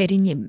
대리님.